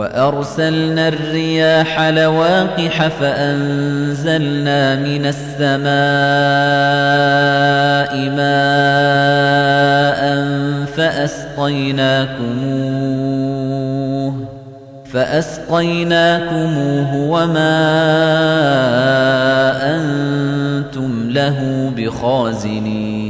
وأرسلنا الرياح لواقح فأنزلنا من السماء ماء فأسقيناكموه فأسقيناكموه وما أنتم له بخازنين.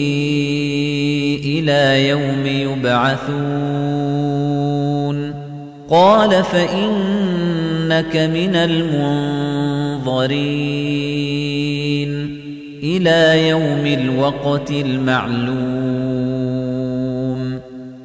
إلى يوم يبعثون. قال فإنك من المنظرين إلى يوم الوقت المعلوم.